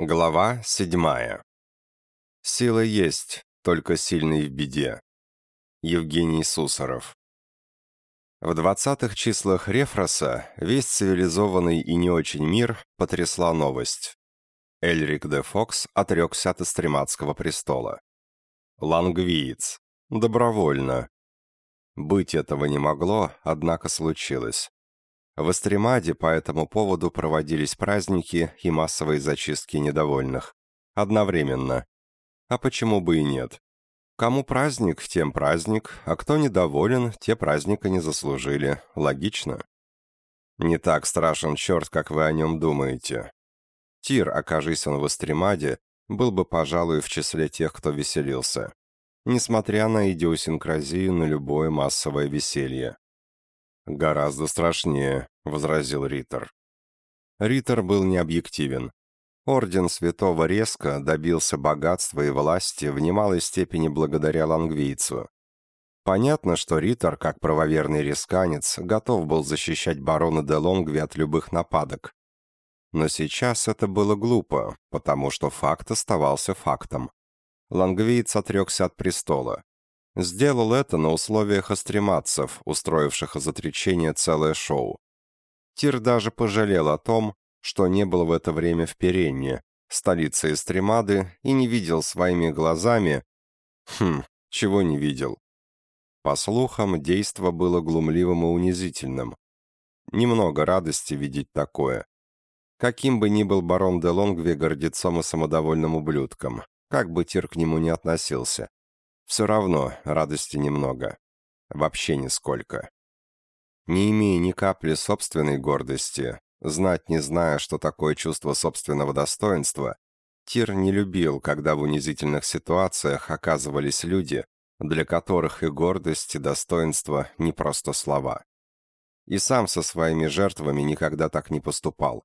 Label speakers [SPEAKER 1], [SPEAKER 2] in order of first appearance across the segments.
[SPEAKER 1] Глава седьмая. Сила есть, только сильный в беде. Евгений Сусаров. В двадцатых числах Рефроса весь цивилизованный и не очень мир потрясла новость. Эльрик де Фокс отрекся от Эстрематского престола. Лангвиец. Добровольно. Быть этого не могло, однако случилось. В Эстремаде по этому поводу проводились праздники и массовые зачистки недовольных. Одновременно. А почему бы и нет? Кому праздник, тем праздник, а кто недоволен, те праздника не заслужили. Логично? Не так страшен черт, как вы о нем думаете. Тир, окажись он в Эстремаде, был бы, пожалуй, в числе тех, кто веселился. Несмотря на идиосинкразию на любое массовое веселье. «Гораздо страшнее», — возразил Риттер. Риттер был необъективен. Орден Святого резко добился богатства и власти в немалой степени благодаря лангвийцу. Понятно, что Риттер, как правоверный ресканец, готов был защищать барона де Лонгви от любых нападок. Но сейчас это было глупо, потому что факт оставался фактом. Лангвиец отрекся от престола. Сделал это на условиях астрематцев, устроивших из отречения целое шоу. Тир даже пожалел о том, что не был в это время в Перенне, столице Эстремады, и не видел своими глазами... Хм, чего не видел? По слухам, действо было глумливым и унизительным. Немного радости видеть такое. Каким бы ни был барон де Лонгве гордецом и самодовольным ублюдком, как бы Тир к нему не относился. Все равно радости немного. Вообще нисколько. Не имея ни капли собственной гордости, знать не зная, что такое чувство собственного достоинства, Тир не любил, когда в унизительных ситуациях оказывались люди, для которых и гордость, и достоинство не просто слова. И сам со своими жертвами никогда так не поступал.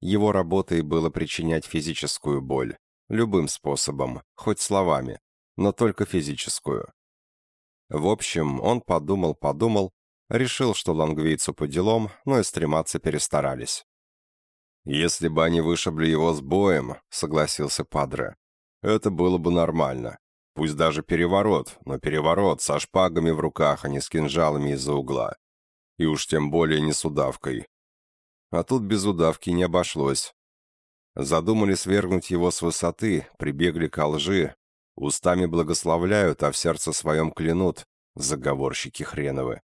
[SPEAKER 1] Его работой было причинять физическую боль, любым способом, хоть словами, но только физическую. В общем, он подумал-подумал, решил, что лангвийцу по делам, но и стрематься перестарались. «Если бы они вышибли его с боем», — согласился Падре, — «это было бы нормально. Пусть даже переворот, но переворот со шпагами в руках, а не с кинжалами из-за угла. И уж тем более не с удавкой. А тут без удавки не обошлось. Задумали свергнуть его с высоты, прибегли к лжи, Устами благословляют, а в сердце своем клянут, заговорщики хреновы.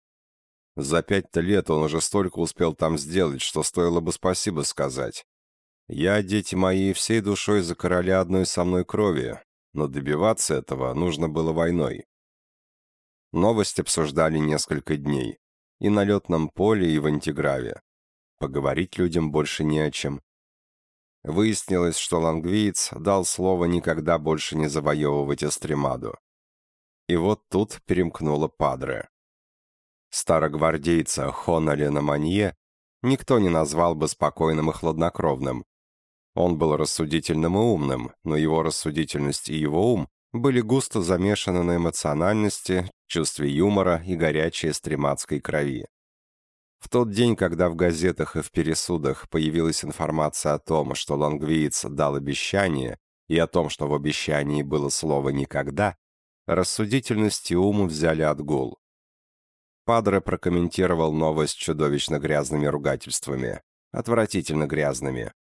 [SPEAKER 1] За пять-то лет он уже столько успел там сделать, что стоило бы спасибо сказать. Я, дети мои, всей душой за короля одной со мной крови, но добиваться этого нужно было войной. Новость обсуждали несколько дней. И на летном поле, и в антиграве. Поговорить людям больше не о чем. Выяснилось, что лангвиец дал слово никогда больше не завоевывать Эстремаду. И вот тут перемкнуло Падре. Старогвардейца Хонолена Манье никто не назвал бы спокойным и хладнокровным. Он был рассудительным и умным, но его рассудительность и его ум были густо замешаны на эмоциональности, чувстве юмора и горячей эстрематской крови. В тот день, когда в газетах и в пересудах появилась информация о том, что лангвиец дал обещание, и о том, что в обещании было слово «никогда», рассудительность и ум взяли отгул. Падре прокомментировал новость чудовищно грязными ругательствами. Отвратительно грязными.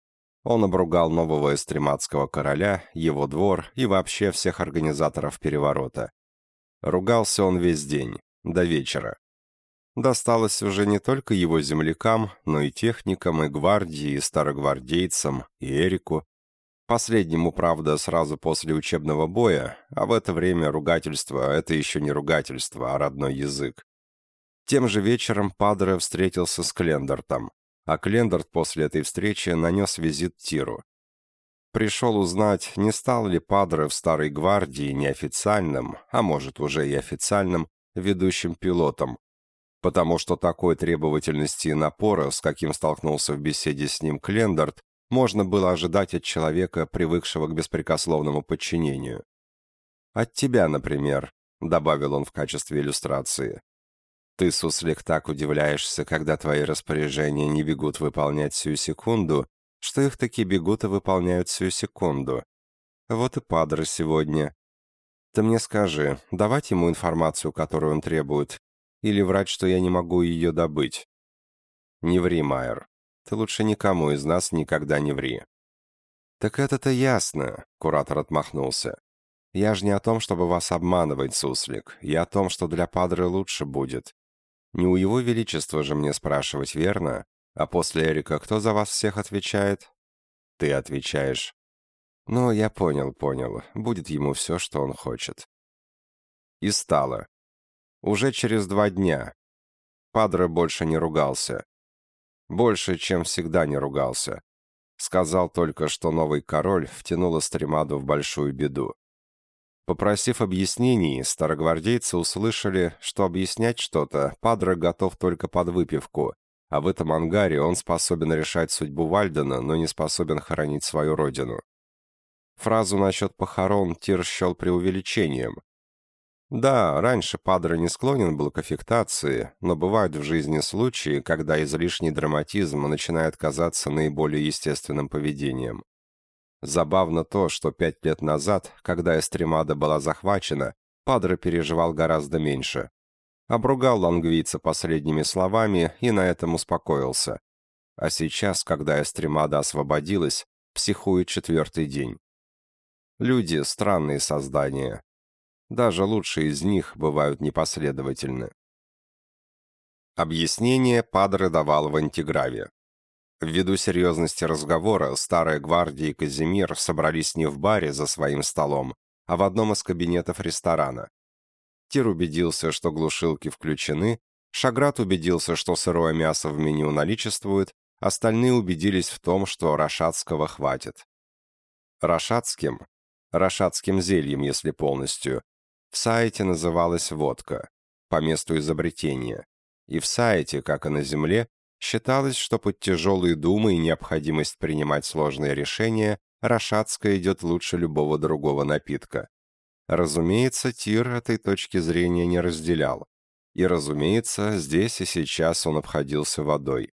[SPEAKER 1] Он обругал нового эстрематского короля, его двор и вообще всех организаторов переворота. Ругался он весь день, до вечера досталось уже не только его землякам, но и техникам, и гвардии, и старогвардейцам, и Эрику. Последнему, правда, сразу после учебного боя, а в это время ругательство — это еще не ругательство, а родной язык. Тем же вечером Падре встретился с Клендартом, а Клендарт после этой встречи нанес визит Тиру. Пришел узнать, не стал ли Падре в Старой Гвардии неофициальным, а может уже и официальным, ведущим пилотом, потому что такой требовательности и напора, с каким столкнулся в беседе с ним Клендард, можно было ожидать от человека, привыкшего к беспрекословному подчинению. «От тебя, например», — добавил он в качестве иллюстрации. «Ты, Суслик, так удивляешься, когда твои распоряжения не бегут выполнять всю секунду, что их таки бегут и выполняют всю секунду. Вот и Падре сегодня. Ты мне скажи, давать ему информацию, которую он требует, или врать, что я не могу ее добыть? Не ври, Майер. Ты лучше никому из нас никогда не ври. Так это-то ясно, куратор отмахнулся. Я же не о том, чтобы вас обманывать, суслик. Я о том, что для Падре лучше будет. Не у его величества же мне спрашивать, верно? А после Эрика кто за вас всех отвечает? Ты отвечаешь. Ну, я понял, понял. Будет ему все, что он хочет. И стало. Уже через два дня. Падре больше не ругался. Больше, чем всегда не ругался. Сказал только, что новый король втянул Астримаду в большую беду. Попросив объяснений, старогвардейцы услышали, что объяснять что-то Падре готов только под выпивку, а в этом ангаре он способен решать судьбу Вальдена, но не способен хоронить свою родину. Фразу насчет похорон Тир счел преувеличением. Да, раньше Падре не склонен был к аффектации, но бывают в жизни случаи, когда излишний драматизм начинает казаться наиболее естественным поведением. Забавно то, что пять лет назад, когда Эстремада была захвачена, Падре переживал гораздо меньше. Обругал лангвийца последними словами и на этом успокоился. А сейчас, когда Эстремада освободилась, психует четвертый день. Люди — странные создания. Даже лучшие из них бывают непоследовательны. Объяснение Падре давал в антиграве. Ввиду серьезности разговора, Старая Гвардия и Казимир собрались не в баре за своим столом, а в одном из кабинетов ресторана. Тир убедился, что глушилки включены, Шаграт убедился, что сырое мясо в меню наличествует, остальные убедились в том, что рашатского хватит. Рашатским, рашатским зельем, если полностью, в сайте называлась водка, по месту изобретения, и в сайте, как и на Земле, Считалось, что под тяжелые думы и необходимость принимать сложные решения Рошатская идет лучше любого другого напитка. Разумеется, Тир этой точки зрения не разделял. И, разумеется, здесь и сейчас он обходился водой.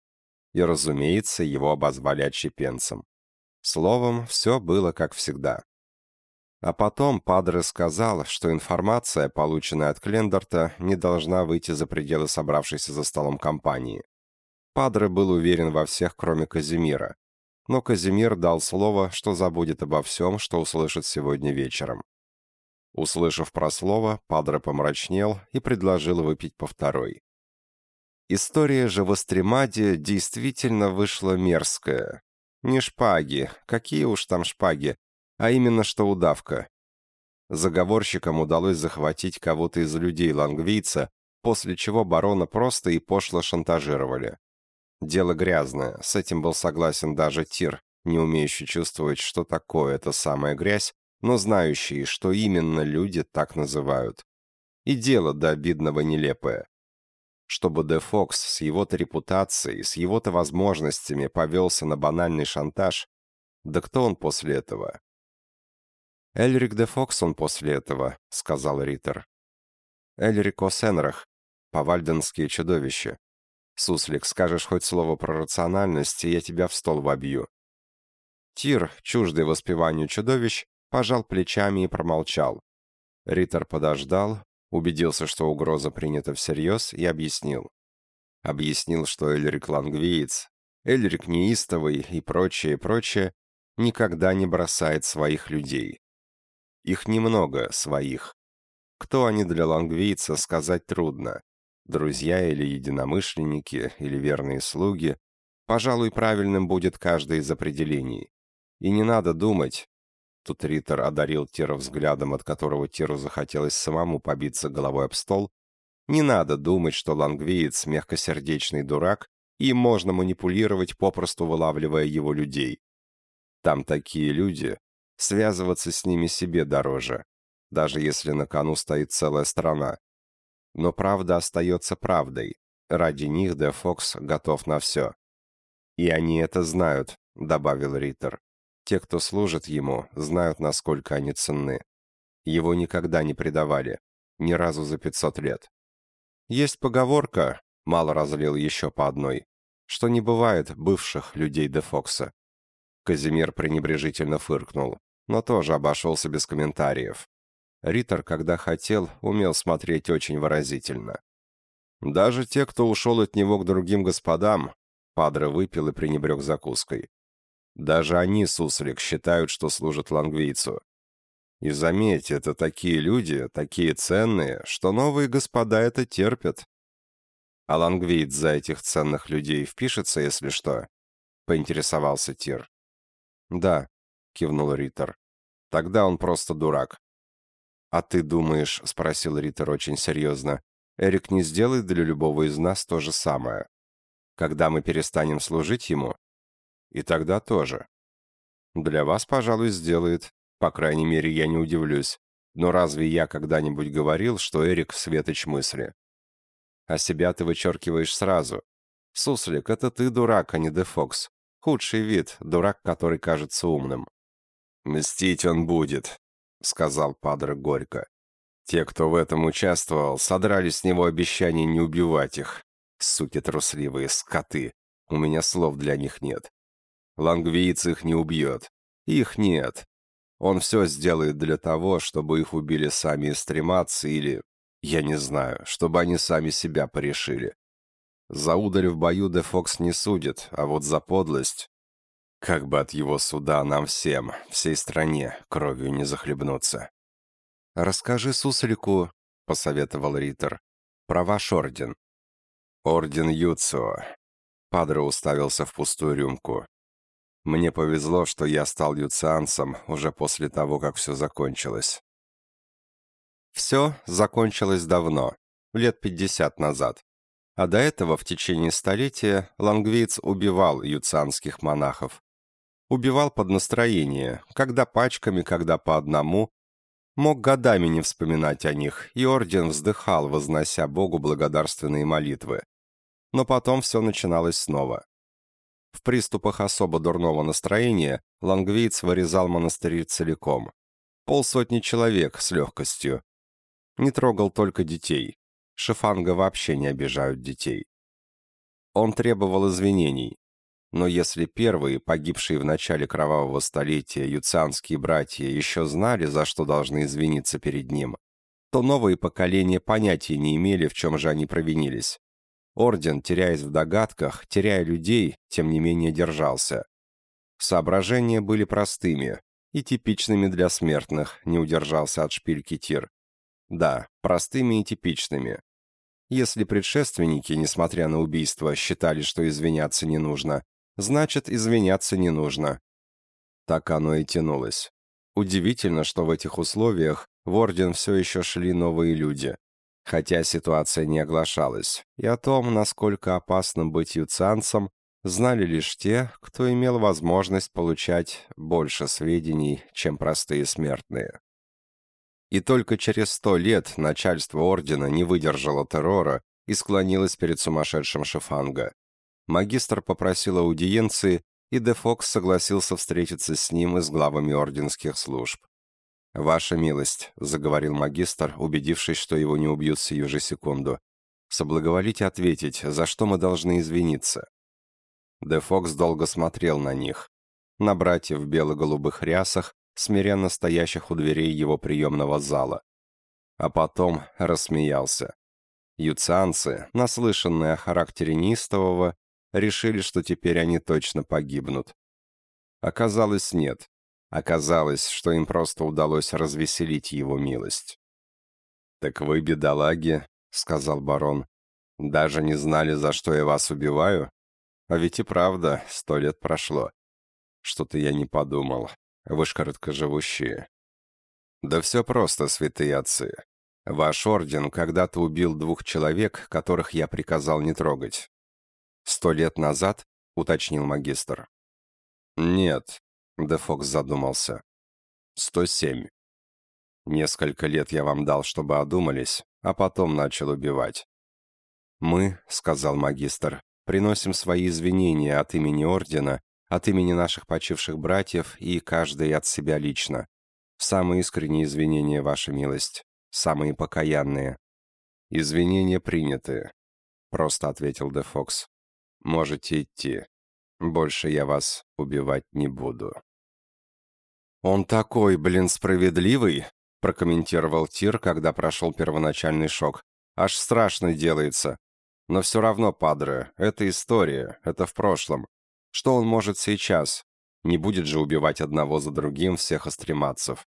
[SPEAKER 1] И, разумеется, его обозвали отщепенцем. Словом, все было как всегда. А потом Падре сказал, что информация, полученная от Клендерта, не должна выйти за пределы собравшейся за столом компании. Падре был уверен во всех, кроме Казимира. Но Казимир дал слово, что забудет обо всем, что услышит сегодня вечером. Услышав про слово, Падре помрачнел и предложил выпить по второй. История же в Астремаде действительно вышла мерзкая. Не шпаги, какие уж там шпаги, а именно что удавка. Заговорщикам удалось захватить кого-то из людей Лангвийца, после чего барона просто и пошло шантажировали. Дело грязное, с этим был согласен даже Тир, не умеющий чувствовать, что такое эта самая грязь, но знающий, что именно люди так называют. И дело до обидного нелепое. Чтобы Де Фокс с его-то репутацией, с его-то возможностями повелся на банальный шантаж, да кто он после этого? «Эльрик де Фокс он после этого», — сказал Риттер. «Эльрик О'Сенрах, повальденские чудовища. Суслик, скажешь хоть слово про рациональность, и я тебя в стол вобью». Тир, чуждый воспеванию чудовищ, пожал плечами и промолчал. Риттер подождал, убедился, что угроза принята всерьез, и объяснил. Объяснил, что Эльрик лангвиец, Эльрик неистовый и прочее, прочее, никогда не бросает своих людей. Их немного, своих. Кто они для лангвийца, сказать трудно друзья или единомышленники, или верные слуги, пожалуй, правильным будет каждое из определений. И не надо думать, тут Риттер одарил Тира взглядом, от которого Тиру захотелось самому побиться головой об стол, не надо думать, что лангвиец мягкосердечный дурак, и можно манипулировать, попросту вылавливая его людей. Там такие люди, связываться с ними себе дороже, даже если на кону стоит целая страна. Но правда остается правдой. Ради них Де Фокс готов на все. «И они это знают», — добавил Риттер. «Те, кто служит ему, знают, насколько они ценны. Его никогда не предавали. Ни разу за пятьсот лет. Есть поговорка, мало разлил еще по одной, что не бывает бывших людей Де Фокса. Казимир пренебрежительно фыркнул, но тоже обошелся без комментариев. Риттер, когда хотел, умел смотреть очень выразительно. Даже те, кто ушел от него к другим господам, Падре выпил и пренебрег закуской. Даже они, Суслик, считают, что служат лангвийцу. И заметь, это такие люди, такие ценные, что новые господа это терпят. А лангвиец за этих ценных людей впишется, если что? Поинтересовался Тир. Да, кивнул Риттер. Тогда он просто дурак. «А ты думаешь, — спросил Риттер очень серьезно, — Эрик не сделает для любого из нас то же самое? Когда мы перестанем служить ему? И тогда тоже. Для вас, пожалуй, сделает. По крайней мере, я не удивлюсь. Но разве я когда-нибудь говорил, что Эрик — светоч мысли? А себя ты вычеркиваешь сразу. Суслик, это ты дурак, а не Дефокс. Худший вид, дурак, который кажется умным. «Мстить он будет», — сказал Падре горько. «Те, кто в этом участвовал, содрали с него обещание не убивать их. Суки трусливые, скоты. У меня слов для них нет. Лангвиец их не убьет. Их нет. Он все сделает для того, чтобы их убили сами эстрематцы или, я не знаю, чтобы они сами себя порешили. За удаль в бою Де Фокс не судит, а вот за подлость... Как бы от его суда нам всем, всей стране, кровью не захлебнуться. «Расскажи Суслику», — посоветовал Риттер, — «про ваш орден». «Орден Юцио». Падре уставился в пустую рюмку. «Мне повезло, что я стал юцианцем уже после того, как все закончилось». Все закончилось давно, лет пятьдесят назад. А до этого, в течение столетия, лангвиец убивал юцианских монахов. Убивал под настроение, когда пачками, когда по одному. Мог годами не вспоминать о них, и орден вздыхал, вознося Богу благодарственные молитвы. Но потом все начиналось снова. В приступах особо дурного настроения лангвиец вырезал монастырь целиком. Полсотни человек с легкостью. Не трогал только детей. Шифанга вообще не обижают детей. Он требовал извинений. Но если первые, погибшие в начале кровавого столетия, юцианские братья еще знали, за что должны извиниться перед ним, то новые поколения понятия не имели, в чем же они провинились. Орден, теряясь в догадках, теряя людей, тем не менее держался. Соображения были простыми и типичными для смертных, не удержался от шпильки Тир. Да, простыми и типичными. Если предшественники, несмотря на убийство, считали, что извиняться не нужно, значит, извиняться не нужно. Так оно и тянулось. Удивительно, что в этих условиях в Орден все еще шли новые люди. Хотя ситуация не оглашалась, и о том, насколько опасно быть юцанцем, знали лишь те, кто имел возможность получать больше сведений, чем простые смертные. И только через сто лет начальство Ордена не выдержало террора и склонилось перед сумасшедшим Шифанга. Магистр попросил аудиенции, и Де Фокс согласился встретиться с ним и с главами орденских служб. «Ваша милость», — заговорил магистр, убедившись, что его не убьют сию же секунду, «соблаговолите ответить, за что мы должны извиниться». Де Фокс долго смотрел на них, на братьев в бело-голубых рясах, смиренно стоящих у дверей его приемного зала. А потом рассмеялся. Юцианцы, наслышанные о характере неистового, решили, что теперь они точно погибнут. Оказалось, нет. Оказалось, что им просто удалось развеселить его милость. «Так вы, бедолаги», — сказал барон, — «даже не знали, за что я вас убиваю? А ведь и правда, сто лет прошло. Что-то я не подумал. Вы ж короткоживущие». «Да все просто, святые отцы. Ваш орден когда-то убил двух человек, которых я приказал не трогать. «Сто лет назад?» — уточнил магистр. «Нет», — Дефокс задумался. «Сто семь. Несколько лет я вам дал, чтобы одумались, а потом начал убивать». «Мы», — сказал магистр, — «приносим свои извинения от имени Ордена, от имени наших почивших братьев и каждый от себя лично. Самые искренние извинения, Ваша милость, самые покаянные». «Извинения приняты», — просто ответил Дефокс. «Можете идти». Больше я вас убивать не буду». «Он такой, блин, справедливый», — прокомментировал Тир, когда прошел первоначальный шок. «Аж страшно делается. Но все равно, Падре, это история, это в прошлом. Что он может сейчас? Не будет же убивать одного за другим всех астрематцев.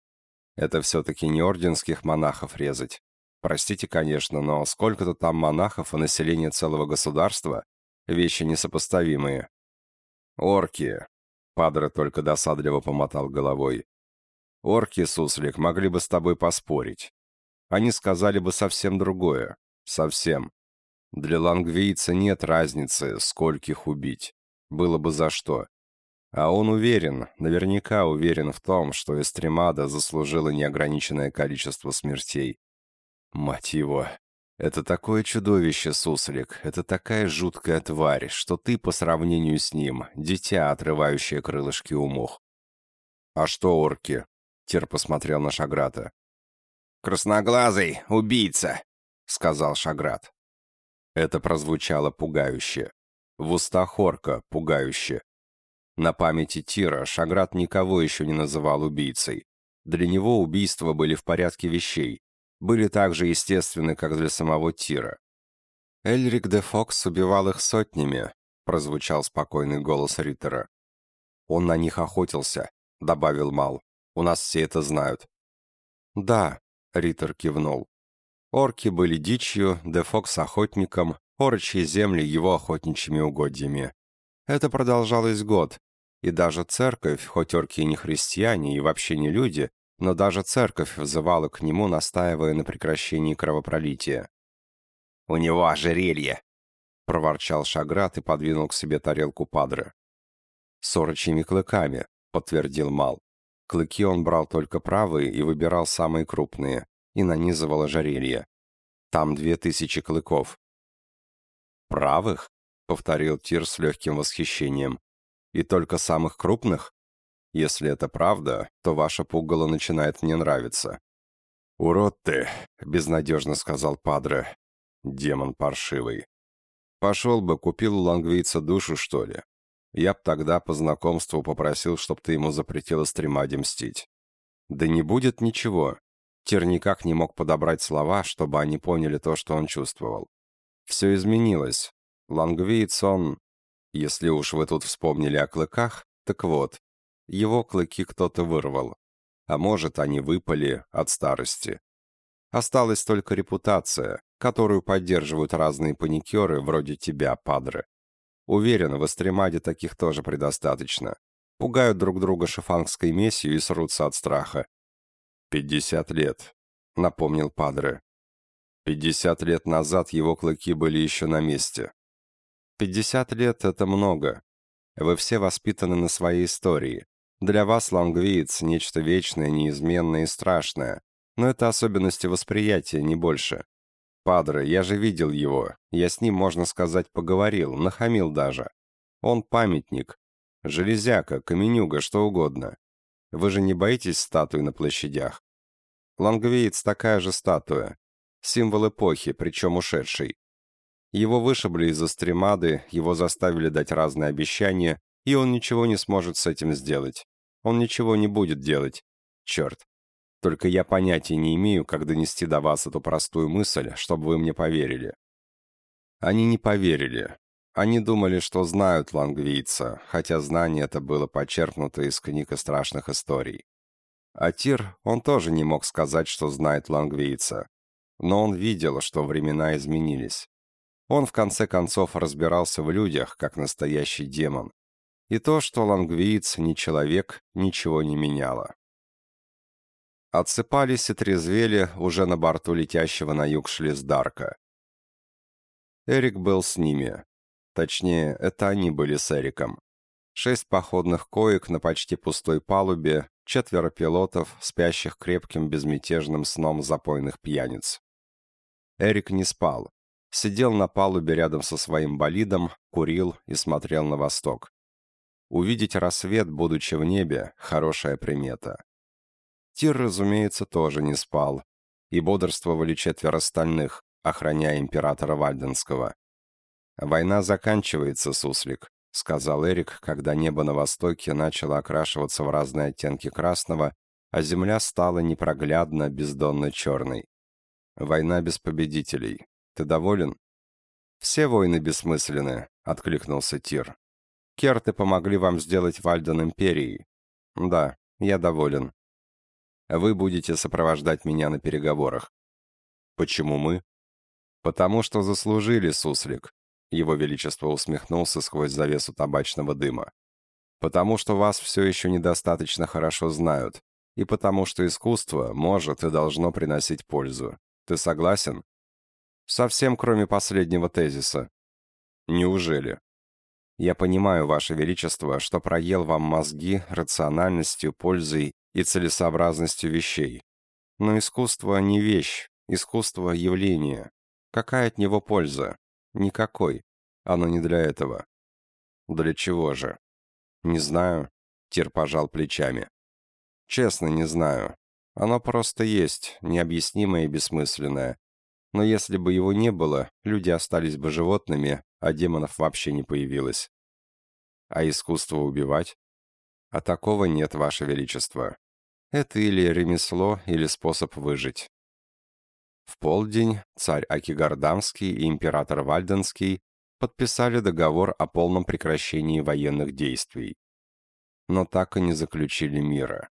[SPEAKER 1] Это все-таки не орденских монахов резать. Простите, конечно, но сколько-то там монахов и население целого государства — вещи несопоставимые. Орки. Падре только досадливо помотал головой. Орки, Суслик, могли бы с тобой поспорить. Они сказали бы совсем другое. Совсем. Для лангвийца нет разницы, скольких убить. Было бы за что. А он уверен, наверняка уверен в том, что Эстремада заслужила неограниченное количество смертей. Мать его. Это такое чудовище, Суслик, это такая жуткая тварь, что ты по сравнению с ним, дитя, отрывающее крылышки у мух. А что орки? Тир посмотрел на Шаграта. «Красноглазый, убийца!» — сказал Шаграт. Это прозвучало пугающе. В устах орка пугающе. На памяти Тира Шаграт никого еще не называл убийцей. Для него убийства были в порядке вещей, были так же естественны, как для самого Тира. «Эльрик де Фокс убивал их сотнями», — прозвучал спокойный голос Риттера. «Он на них охотился», — добавил Мал. «У нас все это знают». «Да», — Риттер кивнул. Орки были дичью, де Фокс охотником, орочьи земли его охотничьими угодьями. Это продолжалось год, и даже церковь, хоть орки и не христиане и вообще не люди, но даже церковь взывала к нему, настаивая на прекращении кровопролития. «У него ожерелье!» — проворчал Шаграт и подвинул к себе тарелку падры. «С орочьими клыками», — подтвердил Мал. Клыки он брал только правые и выбирал самые крупные, и нанизывал ожерелье. Там две тысячи клыков. «Правых?» — повторил Тир с легким восхищением. «И только самых крупных? Если это правда, то ваша пугало начинает мне нравиться». «Урод ты!» — безнадежно сказал Падре. «Демон паршивый. Пошел бы, купил у лангвийца душу, что ли? Я б тогда по знакомству попросил, чтоб ты ему запретила стремаде мстить. Да не будет ничего. Тир никак не мог подобрать слова, чтобы они поняли то, что он чувствовал. Все изменилось. Лангвиец он... Если уж вы тут вспомнили о клыках, так вот, его клыки кто-то вырвал. А может, они выпали от старости. Осталась только репутация, которую поддерживают разные паникеры вроде тебя, Падре. Уверен, в Эстремаде таких тоже предостаточно. Пугают друг друга шифангской месью и срутся от страха. «Пятьдесят лет», — напомнил Падре. «Пятьдесят лет назад его клыки были еще на месте. Пятьдесят лет — это много. Вы все воспитаны на своей истории. Для вас лангвиец — нечто вечное, неизменное и страшное. Но это особенности восприятия, не больше. Падре, я же видел его. Я с ним, можно сказать, поговорил, нахамил даже. Он памятник. Железяка, каменюга, что угодно. Вы же не боитесь статуи на площадях? Лангвеец такая же статуя. Символ эпохи, причем ушедшей. Его вышибли из-за стремады, его заставили дать разные обещания, и он ничего не сможет с этим сделать. Он ничего не будет делать. Черт. Только я понятия не имею, как донести до вас эту простую мысль, чтобы вы мне поверили. Они не поверили. Они думали, что знают лангвийца, хотя знание это было почерпнуто из книг и страшных историй. А Тир, он тоже не мог сказать, что знает лангвийца. Но он видел, что времена изменились. Он в конце концов разбирался в людях, как настоящий демон. И то, что лангвиец не человек, ничего не меняло. Отсыпались и трезвели уже на борту летящего на юг шлиздарка. Эрик был с ними, Точнее, это они были с Эриком. Шесть походных коек на почти пустой палубе, четверо пилотов, спящих крепким безмятежным сном запойных пьяниц. Эрик не спал. Сидел на палубе рядом со своим болидом, курил и смотрел на восток. Увидеть рассвет, будучи в небе, хорошая примета. Тир, разумеется, тоже не спал, и бодрствовали четверо остальных, охраняя императора Вальденского. Война заканчивается, суслик. сказал Эрик, когда небо на востоке начало окрашиваться в разные оттенки красного, а земля стала непроглядно бездонно черной. «Война без победителей. Ты доволен?» «Все войны бессмысленны», — откликнулся Тир. «Керты помогли вам сделать Вальден империей». «Да, я доволен. Вы будете сопровождать меня на переговорах». «Почему мы?» «Потому что заслужили, суслик», — его величество усмехнулся сквозь завесу табачного дыма. «Потому что вас все еще недостаточно хорошо знают, и потому что искусство может и должно приносить пользу. Ты согласен? Совсем кроме последнего тезиса. Неужели? Я понимаю, Ваше Величество, что проел вам мозги рациональностью, пользой и целесообразностью вещей. Но искусство не вещь, искусство — явление. Какая от него польза? Никакой. Оно не для этого. Для чего же? Не знаю. Тир пожал плечами. Честно, не знаю. Оно просто есть, необъяснимое и бессмысленное. Но если бы его не было, люди остались бы животными, а демонов вообще не появилось. А искусство убивать? А такого нет, Ваше Величество. Это или ремесло, или способ выжить. В полдень царь Акигардамский и император Вальденский подписали договор о полном прекращении военных действий. Но так и не заключили мира.